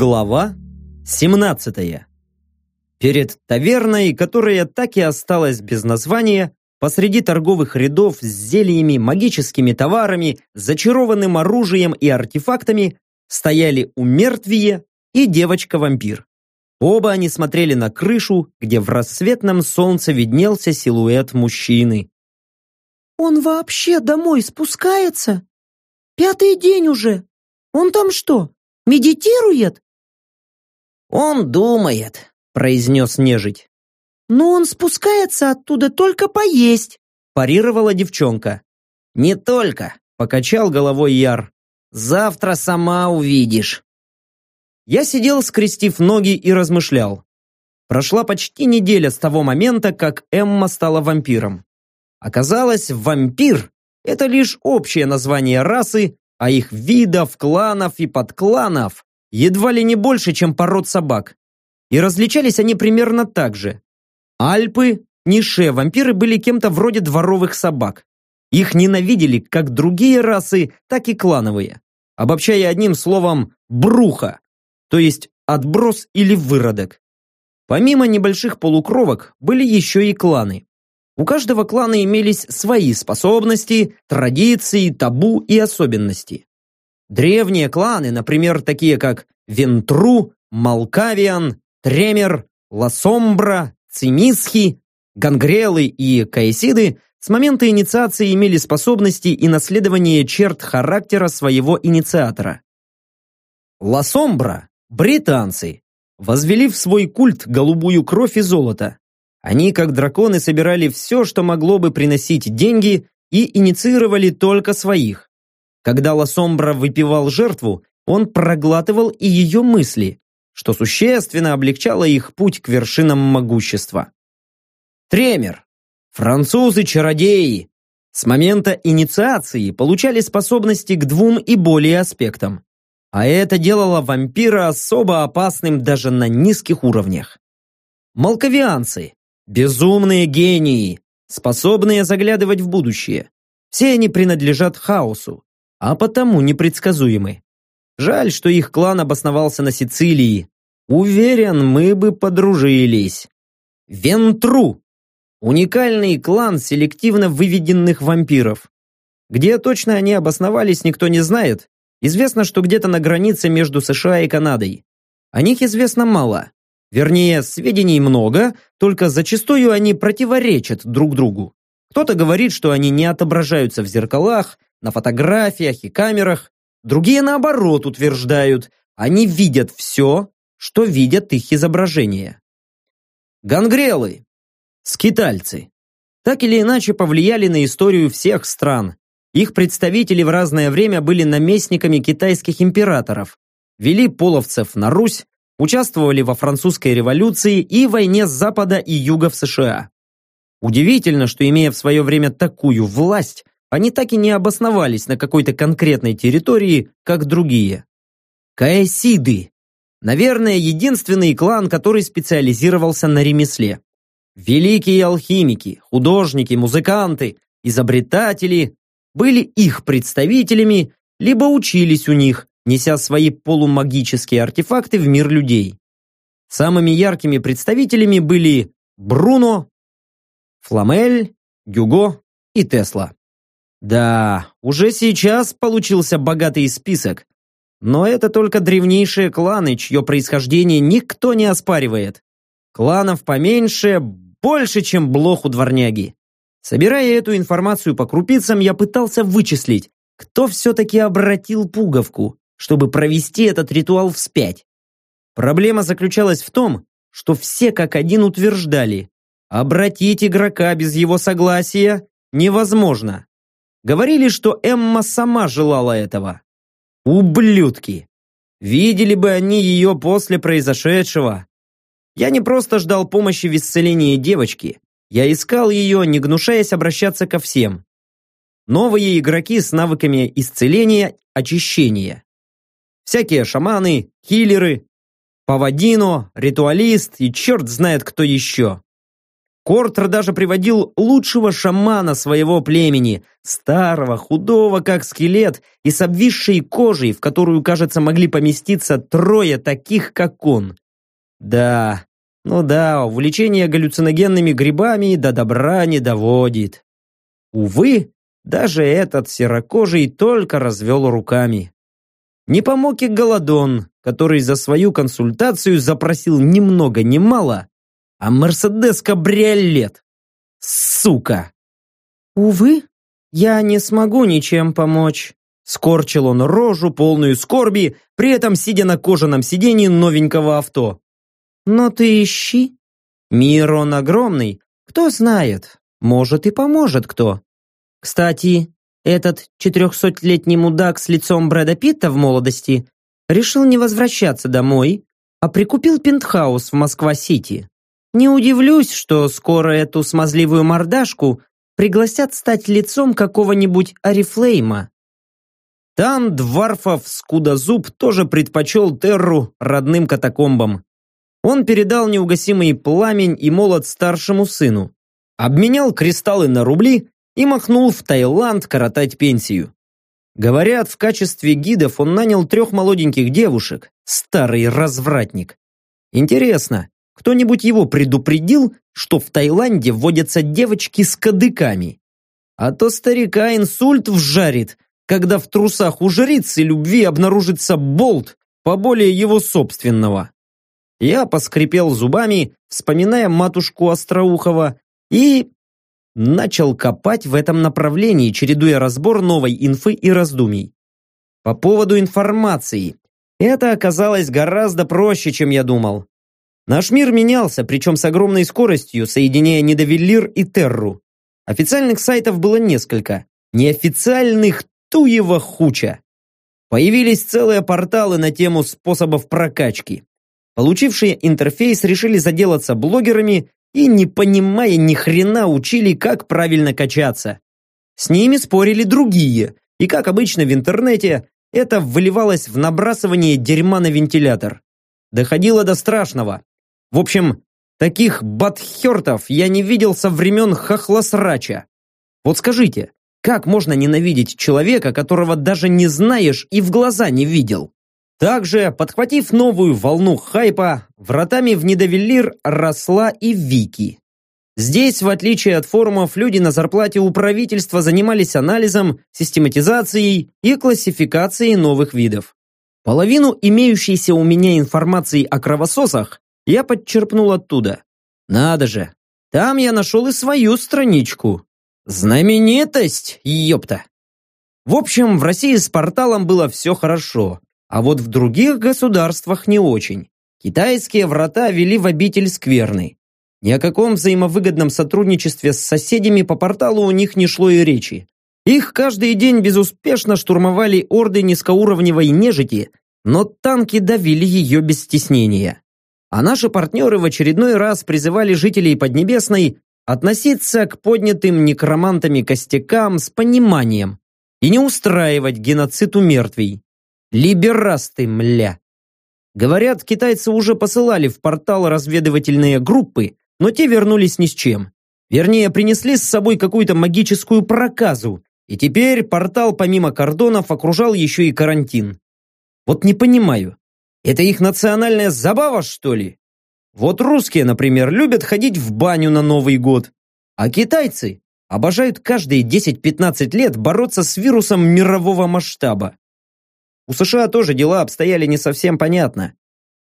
Глава 17. Перед таверной, которая так и осталась без названия, посреди торговых рядов с зельями, магическими товарами, зачарованным оружием и артефактами, стояли умертвие и девочка-вампир. Оба они смотрели на крышу, где в рассветном солнце виднелся силуэт мужчины. «Он вообще домой спускается? Пятый день уже. Он там что, медитирует?» «Он думает», — произнес нежить. «Но он спускается оттуда только поесть», — парировала девчонка. «Не только», — покачал головой Яр. «Завтра сама увидишь». Я сидел, скрестив ноги и размышлял. Прошла почти неделя с того момента, как Эмма стала вампиром. Оказалось, вампир – это лишь общее название расы, а их видов, кланов и подкланов едва ли не больше, чем пород собак. И различались они примерно так же. Альпы, Нише, вампиры были кем-то вроде дворовых собак. Их ненавидели как другие расы, так и клановые. Обобщая одним словом «бруха», то есть отброс или выродок. Помимо небольших полукровок были еще и кланы. У каждого клана имелись свои способности, традиции, табу и особенности. Древние кланы, например, такие как Вентру, Малкавиан, Тремер, Ласомбра, Цимисхи, Гангрелы и Каесиды с момента инициации имели способности и наследование черт характера своего инициатора. Ласомбра, британцы, возвели в свой культ голубую кровь и золото, они, как драконы, собирали все, что могло бы приносить деньги, и инициировали только своих. Когда Лосомбра выпивал жертву, он проглатывал и ее мысли, что существенно облегчало их путь к вершинам могущества. Тремер. Французы-чародеи. С момента инициации получали способности к двум и более аспектам. А это делало вампира особо опасным даже на низких уровнях. Малковианцы. Безумные гении, способные заглядывать в будущее. Все они принадлежат хаосу, а потому непредсказуемы. Жаль, что их клан обосновался на Сицилии. Уверен, мы бы подружились. Вентру. Уникальный клан селективно выведенных вампиров. Где точно они обосновались, никто не знает. Известно, что где-то на границе между США и Канадой. О них известно мало. Вернее, сведений много, только зачастую они противоречат друг другу. Кто-то говорит, что они не отображаются в зеркалах, на фотографиях и камерах. Другие, наоборот, утверждают, они видят все, что видят их изображения. Гангрелы, скитальцы, так или иначе повлияли на историю всех стран. Их представители в разное время были наместниками китайских императоров, вели половцев на Русь, участвовали во французской революции и войне с Запада и Юга в США. Удивительно, что имея в свое время такую власть, они так и не обосновались на какой-то конкретной территории, как другие. Каэсиды. Наверное, единственный клан, который специализировался на ремесле. Великие алхимики, художники, музыканты, изобретатели были их представителями, либо учились у них, неся свои полумагические артефакты в мир людей. Самыми яркими представителями были Бруно, Фламель, Гюго и Тесла. Да, уже сейчас получился богатый список, но это только древнейшие кланы, чье происхождение никто не оспаривает. Кланов поменьше, больше, чем блох у дворняги. Собирая эту информацию по крупицам, я пытался вычислить, кто все-таки обратил пуговку, чтобы провести этот ритуал вспять. Проблема заключалась в том, что все как один утверждали, обратить игрока без его согласия невозможно. Говорили, что Эмма сама желала этого. Ублюдки! Видели бы они ее после произошедшего. Я не просто ждал помощи в исцелении девочки, я искал ее, не гнушаясь обращаться ко всем. Новые игроки с навыками исцеления, очищения. Всякие шаманы, хиллеры, павадино, ритуалист и черт знает кто еще. Кортер даже приводил лучшего шамана своего племени, старого, худого, как скелет, и с обвисшей кожей, в которую, кажется, могли поместиться трое таких, как он. Да, ну да, увлечение галлюциногенными грибами до добра не доводит. Увы, даже этот серокожий только развел руками. Не помог и Голодон, который за свою консультацию запросил ни много ни мало, а Мерседес-кабриолет. Сука! Увы, я не смогу ничем помочь. Скорчил он рожу, полную скорби, при этом сидя на кожаном сиденье новенького авто. Но ты ищи. Мир он огромный, кто знает, может и поможет кто. Кстати, этот четырехсотлетний мудак с лицом Брэда Питта в молодости решил не возвращаться домой, а прикупил пентхаус в Москва-Сити. Не удивлюсь, что скоро эту смазливую мордашку пригласят стать лицом какого-нибудь Арифлейма. Там Дварфов Скудозуб тоже предпочел Терру родным катакомбам. Он передал неугасимый пламень и молот старшему сыну, обменял кристаллы на рубли и махнул в Таиланд коротать пенсию. Говорят, в качестве гидов он нанял трех молоденьких девушек, старый развратник. Интересно, кто-нибудь его предупредил, что в Таиланде водятся девочки с кадыками? А то старика инсульт вжарит, когда в трусах у жрицы любви обнаружится болт поболее его собственного. Я поскрипел зубами, вспоминая матушку Остроухова, и начал копать в этом направлении, чередуя разбор новой инфы и раздумий. По поводу информации. Это оказалось гораздо проще, чем я думал. Наш мир менялся, причем с огромной скоростью, соединяя Недовеллир и Терру. Официальных сайтов было несколько, неофициальных туево хуча. Появились целые порталы на тему способов прокачки. Получившие интерфейс решили заделаться блогерами и, не понимая ни хрена, учили, как правильно качаться. С ними спорили другие, и, как обычно в интернете, это выливалось в набрасывание дерьма на вентилятор. Доходило до страшного. В общем, таких батхертов я не видел со времен хохлосрача. Вот скажите, как можно ненавидеть человека, которого даже не знаешь и в глаза не видел? Также, подхватив новую волну хайпа, вратами в Недовеллир росла и Вики. Здесь, в отличие от форумов, люди на зарплате у правительства занимались анализом, систематизацией и классификацией новых видов. Половину имеющейся у меня информации о кровососах я подчерпнул оттуда. Надо же, там я нашел и свою страничку. Знаменитость, ёпта! В общем, в России с порталом было все хорошо. А вот в других государствах не очень. Китайские врата вели в обитель скверны. Ни о каком взаимовыгодном сотрудничестве с соседями по порталу у них не шло и речи. Их каждый день безуспешно штурмовали орды низкоуровневой нежити, но танки давили ее без стеснения. А наши партнеры в очередной раз призывали жителей Поднебесной относиться к поднятым некромантами костякам с пониманием и не устраивать геноцид у мертвей. Либерасты, мля. Говорят, китайцы уже посылали в портал разведывательные группы, но те вернулись ни с чем. Вернее, принесли с собой какую-то магическую проказу, и теперь портал помимо кордонов окружал еще и карантин. Вот не понимаю, это их национальная забава, что ли? Вот русские, например, любят ходить в баню на Новый год, а китайцы обожают каждые 10-15 лет бороться с вирусом мирового масштаба. У США тоже дела обстояли не совсем понятно.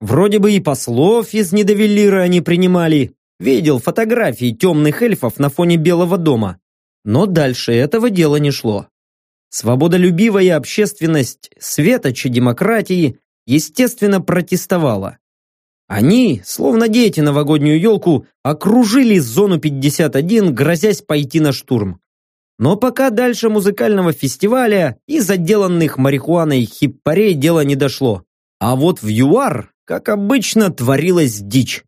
Вроде бы и послов из недовеллира они принимали. Видел фотографии темных эльфов на фоне Белого дома. Но дальше этого дела не шло. Свободолюбивая общественность светоча демократии, естественно, протестовала. Они, словно дети новогоднюю елку, окружили зону 51, грозясь пойти на штурм. Но пока дальше музыкального фестиваля и заделанных марихуаной хиппарей дело не дошло. А вот в ЮАР, как обычно, творилась дичь.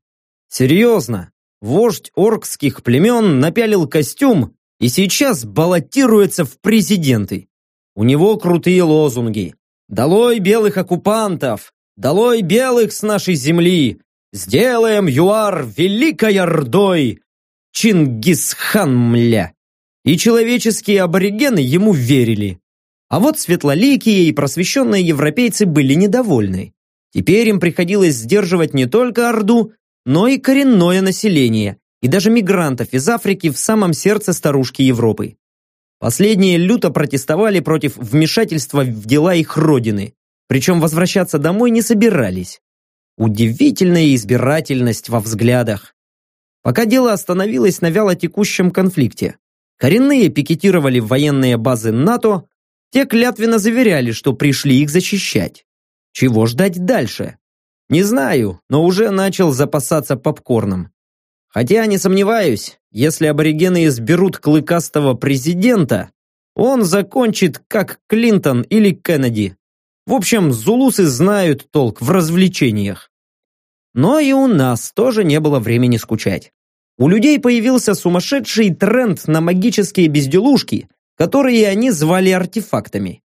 Серьезно, вождь оркских племен напялил костюм и сейчас баллотируется в президенты. У него крутые лозунги. «Долой белых оккупантов! Долой белых с нашей земли! Сделаем ЮАР великой ордой! Чингисхан, мля. И человеческие аборигены ему верили. А вот светлоликие и просвещенные европейцы были недовольны. Теперь им приходилось сдерживать не только Орду, но и коренное население, и даже мигрантов из Африки в самом сердце старушки Европы. Последние люто протестовали против вмешательства в дела их родины, причем возвращаться домой не собирались. Удивительная избирательность во взглядах. Пока дело остановилось на вялотекущем конфликте. Коренные пикетировали военные базы НАТО, те клятвенно заверяли, что пришли их защищать. Чего ждать дальше? Не знаю, но уже начал запасаться попкорном. Хотя, не сомневаюсь, если аборигены изберут клыкастого президента, он закончит как Клинтон или Кеннеди. В общем, зулусы знают толк в развлечениях. Но и у нас тоже не было времени скучать. У людей появился сумасшедший тренд на магические безделушки, которые они звали артефактами.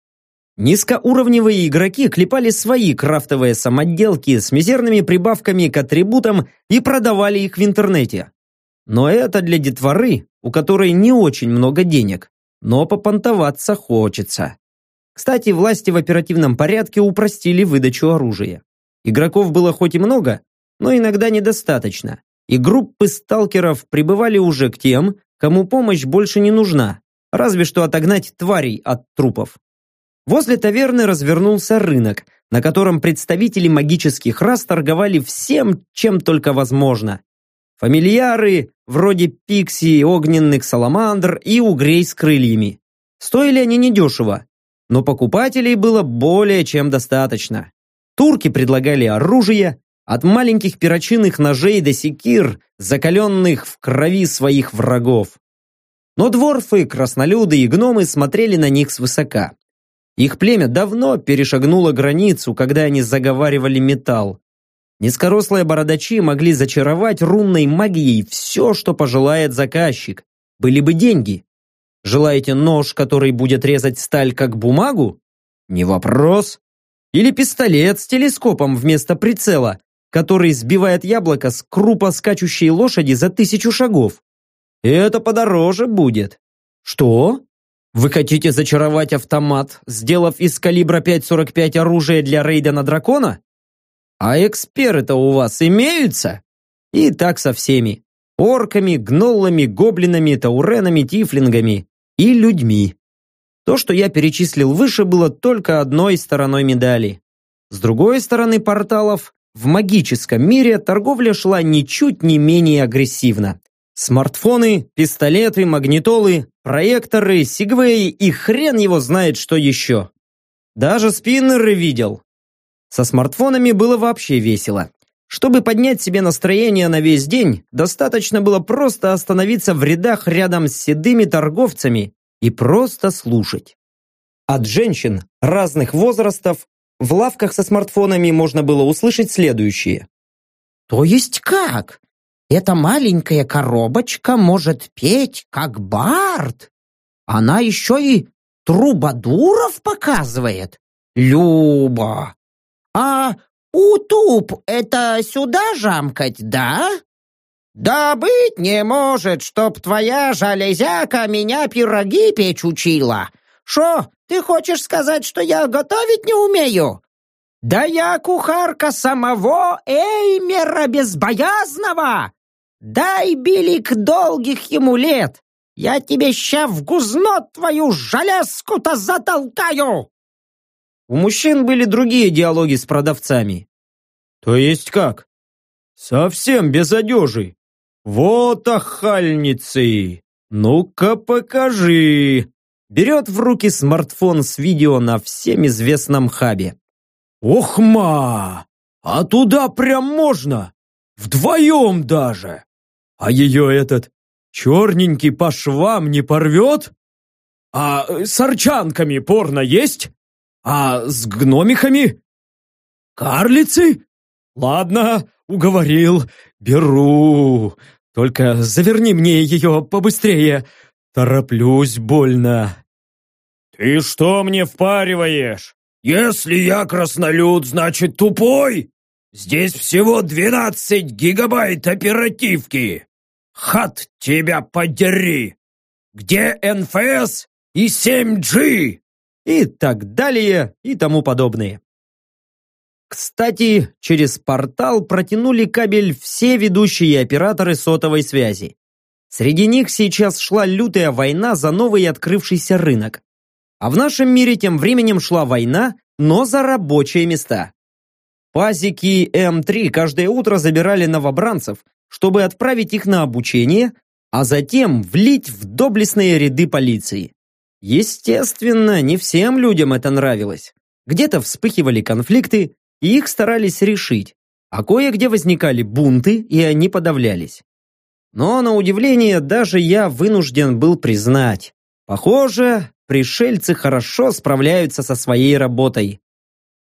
Низкоуровневые игроки клепали свои крафтовые самоделки с мизерными прибавками к атрибутам и продавали их в интернете. Но это для детворы, у которой не очень много денег, но попонтоваться хочется. Кстати, власти в оперативном порядке упростили выдачу оружия. Игроков было хоть и много, но иногда недостаточно, и группы сталкеров прибывали уже к тем, кому помощь больше не нужна, разве что отогнать тварей от трупов. Возле таверны развернулся рынок, на котором представители магических рас торговали всем, чем только возможно. Фамильяры, вроде пикси, огненных саламандр и угрей с крыльями. Стоили они недешево, но покупателей было более чем достаточно. Турки предлагали оружие, от маленьких перочинных ножей до секир, закаленных в крови своих врагов. Но дворфы, краснолюды и гномы смотрели на них свысока. Их племя давно перешагнуло границу, когда они заговаривали металл. Низкорослые бородачи могли зачаровать рунной магией все, что пожелает заказчик. Были бы деньги, Желаете нож, который будет резать сталь как бумагу? Не вопрос. Или пистолет с телескопом вместо прицела, который сбивает яблоко с крупо скачущей лошади за тысячу шагов. Это подороже будет. Что? Вы хотите зачаровать автомат, сделав из калибра 5.45 оружие для рейда на дракона? А эксперты-то у вас имеются? И так со всеми. Орками, гноллами, гоблинами, тауренами, тифлингами и людьми. То, что я перечислил выше, было только одной стороной медали. С другой стороны порталов, в магическом мире торговля шла ничуть не менее агрессивно. Смартфоны, пистолеты, магнитолы, проекторы, сигвеи и хрен его знает что еще. Даже спиннеры видел. Со смартфонами было вообще весело. Чтобы поднять себе настроение на весь день, достаточно было просто остановиться в рядах рядом с седыми торговцами и просто слушать. От женщин разных возрастов в лавках со смартфонами можно было услышать следующее. «То есть как? Эта маленькая коробочка может петь, как бард? Она еще и трубадуров показывает? Люба! А «Утуп — это сюда жамкать, да?» «Да быть не может, чтоб твоя железяка меня пироги печь учила. Шо, ты хочешь сказать, что я готовить не умею?» «Да я кухарка самого Эймера Безбоязного! Дай, Билик, долгих ему лет! Я тебе ща в гузно твою железку-то затолкаю!» У мужчин были другие диалоги с продавцами. То есть как? Совсем без одежи. Вот охальницы! Ну-ка покажи! Берет в руки смартфон с видео на всем известном хабе. Охма! А туда прям можно! Вдвоем даже! А ее этот черненький по швам не порвет? А с арчанками порно есть? А с гномихами? Карлицы? Ладно, уговорил, беру. Только заверни мне ее побыстрее. Тороплюсь больно. Ты что мне впариваешь? Если я краснолюд, значит тупой? Здесь всего 12 гигабайт оперативки. Хат тебя подери! Где НФС и 7G?» И так далее, и тому подобное. Кстати, через портал протянули кабель все ведущие операторы сотовой связи. Среди них сейчас шла лютая война за новый открывшийся рынок. А в нашем мире тем временем шла война, но за рабочие места. Пазики М3 каждое утро забирали новобранцев, чтобы отправить их на обучение, а затем влить в доблестные ряды полиции. Естественно, не всем людям это нравилось. Где-то вспыхивали конфликты, и их старались решить, а кое-где возникали бунты, и они подавлялись. Но, на удивление, даже я вынужден был признать, похоже, пришельцы хорошо справляются со своей работой.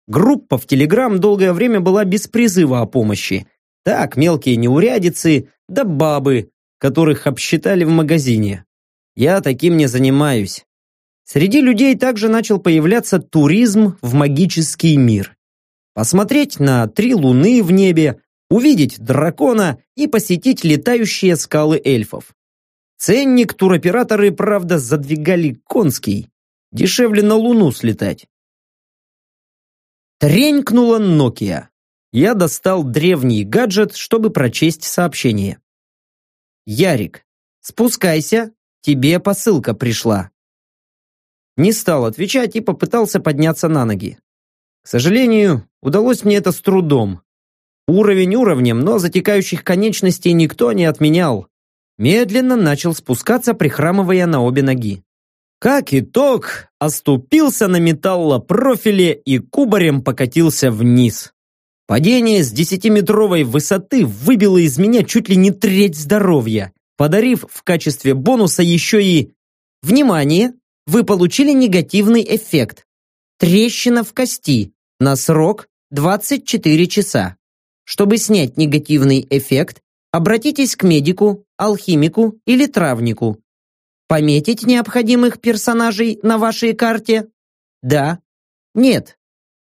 Группа в Телеграм долгое время была без призыва о помощи. Так, мелкие неурядицы, да бабы, которых обсчитали в магазине. Я таким не занимаюсь. Среди людей также начал появляться туризм в магический мир. Посмотреть на три луны в небе, увидеть дракона и посетить летающие скалы эльфов. Ценник туроператоры, правда, задвигали конский. Дешевле на луну слетать. Тренькнула Nokia. Я достал древний гаджет, чтобы прочесть сообщение. «Ярик, спускайся, тебе посылка пришла». Не стал отвечать и попытался подняться на ноги. К сожалению, удалось мне это с трудом. Уровень уровнем, но затекающих конечностей никто не отменял. Медленно начал спускаться, прихрамывая на обе ноги. Как итог, оступился на металлопрофиле и кубарем покатился вниз. Падение с десятиметровой высоты выбило из меня чуть ли не треть здоровья, подарив в качестве бонуса еще и... Внимание! Вы получили негативный эффект. Трещина в кости на срок 24 часа. Чтобы снять негативный эффект, обратитесь к медику, алхимику или травнику. Пометить необходимых персонажей на вашей карте? Да. Нет.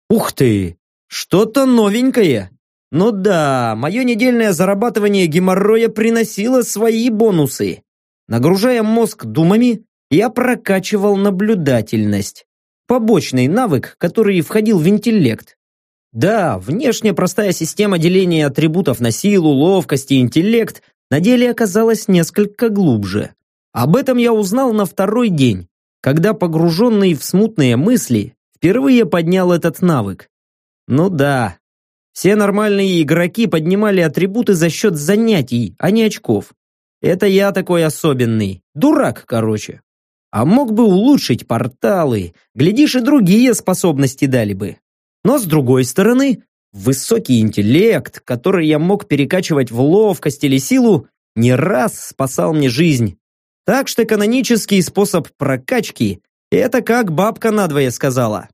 Ух ты! Что-то новенькое. Ну да, мое недельное зарабатывание геморроя приносило свои бонусы. Нагружая мозг думами, я прокачивал наблюдательность. Побочный навык, который входил в интеллект. Да, внешне простая система деления атрибутов на силу, ловкость и интеллект на деле оказалась несколько глубже. Об этом я узнал на второй день, когда погруженный в смутные мысли впервые поднял этот навык. Ну да, все нормальные игроки поднимали атрибуты за счет занятий, а не очков. Это я такой особенный. Дурак, короче. А мог бы улучшить порталы, глядишь, и другие способности дали бы. Но с другой стороны, высокий интеллект, который я мог перекачивать в ловкость или силу, не раз спасал мне жизнь. Так что канонический способ прокачки – это как бабка надвое сказала.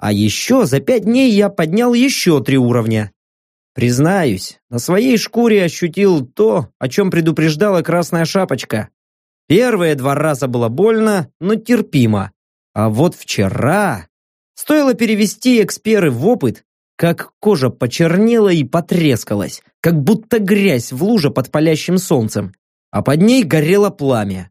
А еще за пять дней я поднял еще три уровня. Признаюсь, на своей шкуре ощутил то, о чем предупреждала Красная Шапочка. Первые два раза было больно, но терпимо. А вот вчера... Стоило перевести эксперы в опыт, как кожа почернела и потрескалась, как будто грязь в луже под палящим солнцем а под ней горело пламя.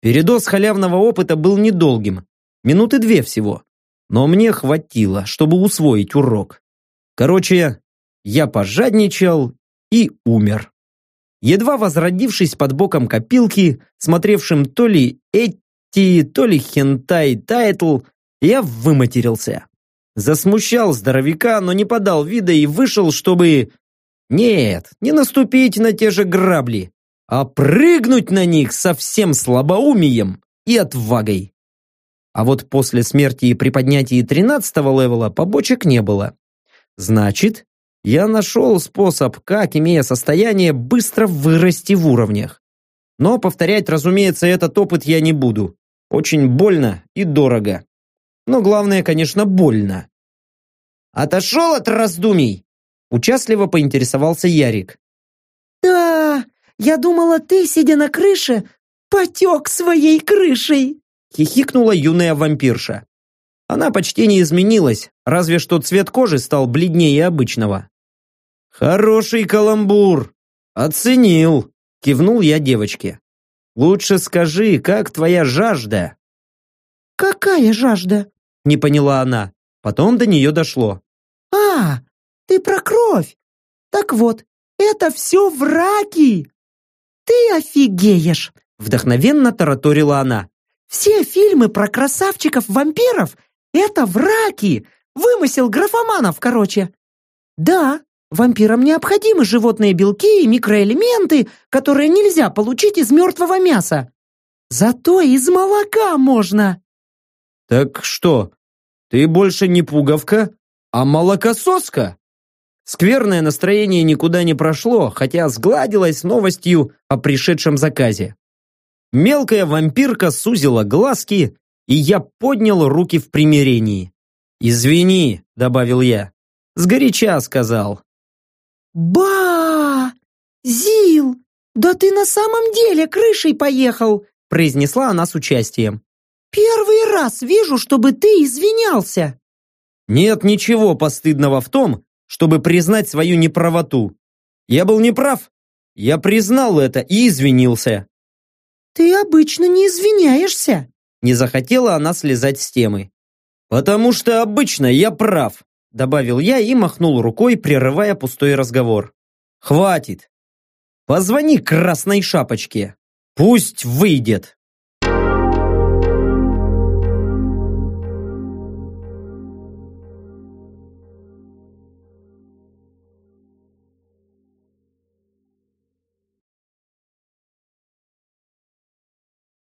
Передоз халявного опыта был недолгим, минуты две всего, но мне хватило, чтобы усвоить урок. Короче, я пожадничал и умер. Едва возродившись под боком копилки, смотревшим то ли эччи, то ли хентай тайтл, я выматерился. Засмущал здоровяка, но не подал вида и вышел, чтобы... Нет, не наступить на те же грабли, а прыгнуть на них со всем слабоумием и отвагой. А вот после смерти и при поднятии 13 левела побочек не было. Значит, я нашел способ, как, имея состояние, быстро вырасти в уровнях. Но повторять, разумеется, этот опыт я не буду. Очень больно и дорого. Но главное, конечно, больно. «Отошел от раздумий?» Участливо поинтересовался Ярик. «Да, я думала, ты, сидя на крыше, потек своей крышей!» Хихикнула юная вампирша. Она почти не изменилась, разве что цвет кожи стал бледнее обычного. «Хороший каламбур! Оценил!» Кивнул я девочке. Лучше скажи, как твоя жажда? Какая жажда? Не поняла она. Потом до нее дошло. А, ты про кровь. Так вот, это все враки. Ты офигеешь. Вдохновенно тараторила она. Все фильмы про красавчиков-вампиров — это враки. Вымысел графоманов, короче. Да, вампирам необходимы животные белки и микроэлементы, которые нельзя получить из мертвого мяса. Зато из молока можно. Так что, ты больше не пуговка, а молокососка? Скверное настроение никуда не прошло, хотя сгладилось новостью о пришедшем заказе. Мелкая вампирка сузила глазки, и я поднял руки в примирении. «Извини», — добавил я. «Сгоряча», — сказал. «Ба! Зил! Да ты на самом деле крышей поехал!» произнесла она с участием. «Первый раз вижу, чтобы ты извинялся!» Нет ничего постыдного в том, чтобы признать свою неправоту. Я был неправ. Я признал это и извинился. «Ты обычно не извиняешься!» Не захотела она слезать с темы. «Потому что обычно я прав», добавил я и махнул рукой, прерывая пустой разговор. «Хватит! Позвони красной шапочке! Пусть выйдет!»